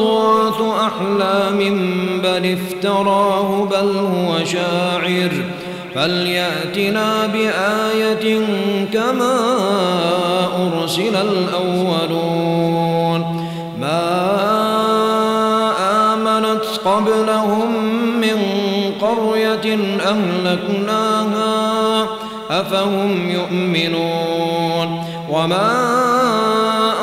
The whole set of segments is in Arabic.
أضواث أحلام بل افتراه بل هو شاعر. فليأتنا بآية كما أرسل الأولون. ما آمنت قبلهم من قرية أهلكناها أفهم يؤمنون. وما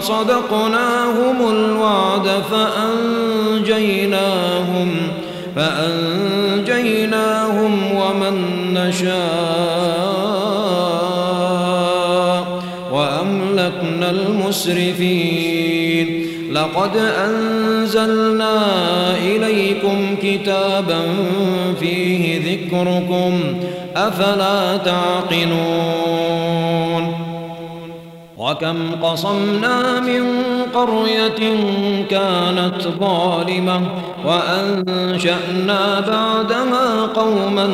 صدقناهم الوعد فأنجيناهم فأنجيناهم ومن نشاء وأملكنا المسرفين لقد أنزلنا إليكم كتابا فيه ذكركم أفلا تعقلون وكم قصمنا من قرية كانت ظالمة وأنشأنا بعدها قوما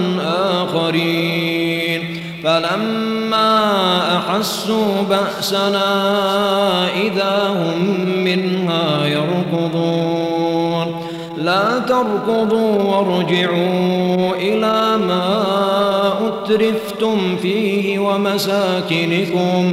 آخرين. فلما أحسوا بأسنا إذا هم منها يركضون. لا تركضوا وارجعوا إلى ما أترفتم فيه ومساكنكم.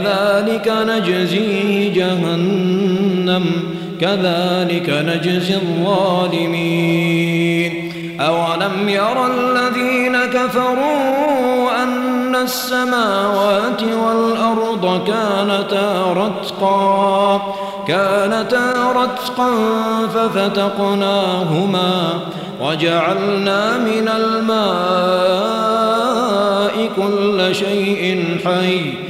فذلك نجزيه جهنم كذلك نجزي الظالمين. أولم يرى الذين كفروا أن السماوات والأرض كانتا رتقا كانتا رتقا ففتقناهما وجعلنا من الماء كل شيء حي.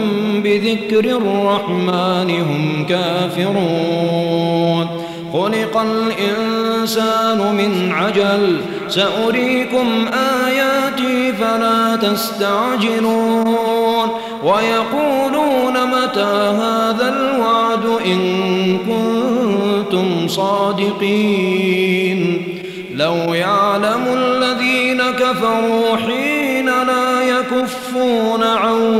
بذكر الرحمن هم كافرون. خلق الإنسان من عجل. سأريكم آياتي فلا تستعجلون. ويقولون متى هذا الوعد إن كنتم صادقين. لو يعلم الذين كفروا حين لا يكفون عن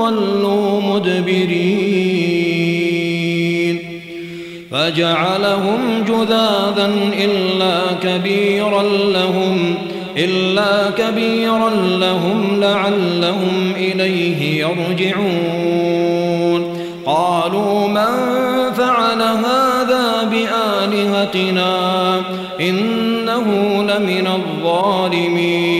تولوا مدبرين. فجعلهم جذاذا إلا كبيرا لهم إلا كبيرا لهم لعلهم إليه يرجعون. قالوا من فعل هذا بآلهتنا؟ إنه لمن الظالمين.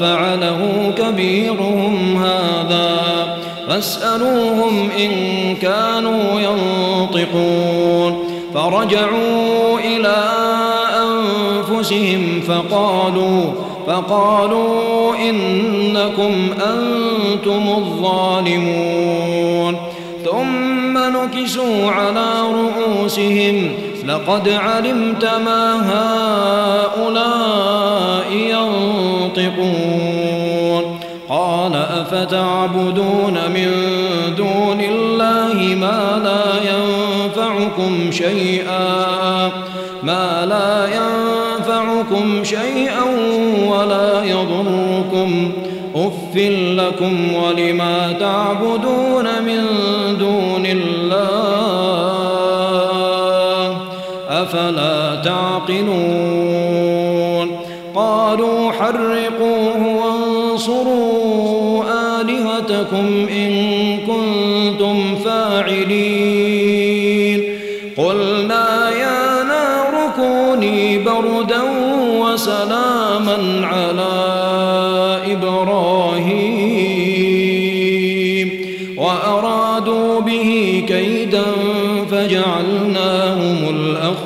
فعله كبيرهم هذا. فاسألوهم إن كانوا ينطقون. فرجعوا إلى أنفسهم فقالوا فقالوا إنكم أنتم الظالمون. ثم نكسوا على رؤوسهم لقد علمت ما هؤلاء ينطقون. قال أفتعبدون من دون الله ما لا ينفعكم شيئا ما لا ينفعكم شيئا ولا يضركم. أف لكم ولما تعبدون من أفلا تعقلون قالوا حرقوه وانصروا آلهتكم إن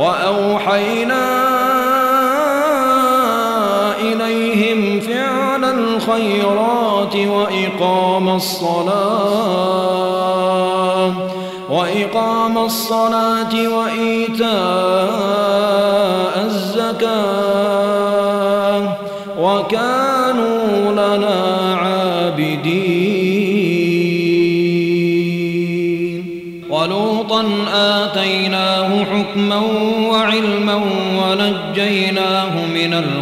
وأوحينا إليهم فعل الخيرات وإقام الصلاة وإقام الصلاة وإيتاء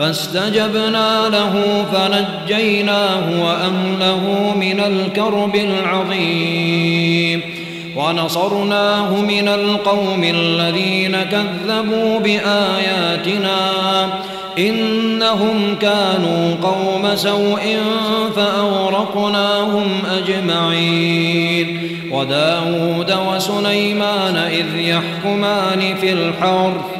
فاستجبنا له فنجيناه وأهله من الكرب العظيم ونصرناه من القوم الذين كذبوا بآياتنا إنهم كانوا قوم سوء فأورقناهم أجمعين وداود وسليمان إذ يحكمان في الحرث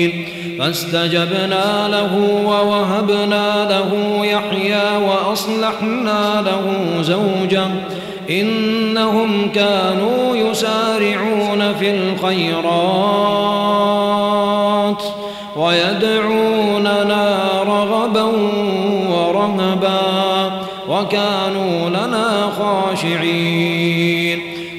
فاستجبنا له ووهبنا له يحيى وأصلحنا له زوجه إنهم كانوا يسارعون في الخيرات ويدعوننا رغبا ورهبا وكانوا لنا خاشعين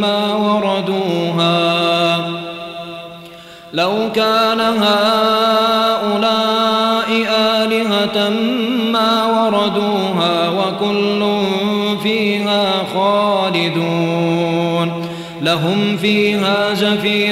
ما وردوها. لو كان هؤلاء آلهة ما وردوها وكل فيها خالدون. لهم فيها زفير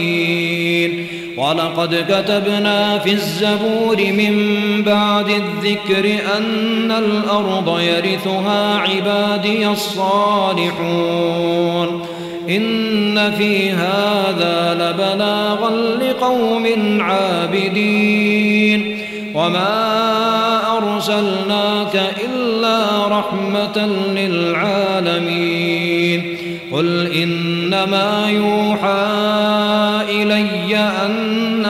ولقد كتبنا في الزبور من بعد الذكر أن الأرض يرثها عبادي الصالحون إن في هذا لبلاغا لقوم عابدين وما أرسلناك إلا رحمة للعالمين قل إنما يوحى إلي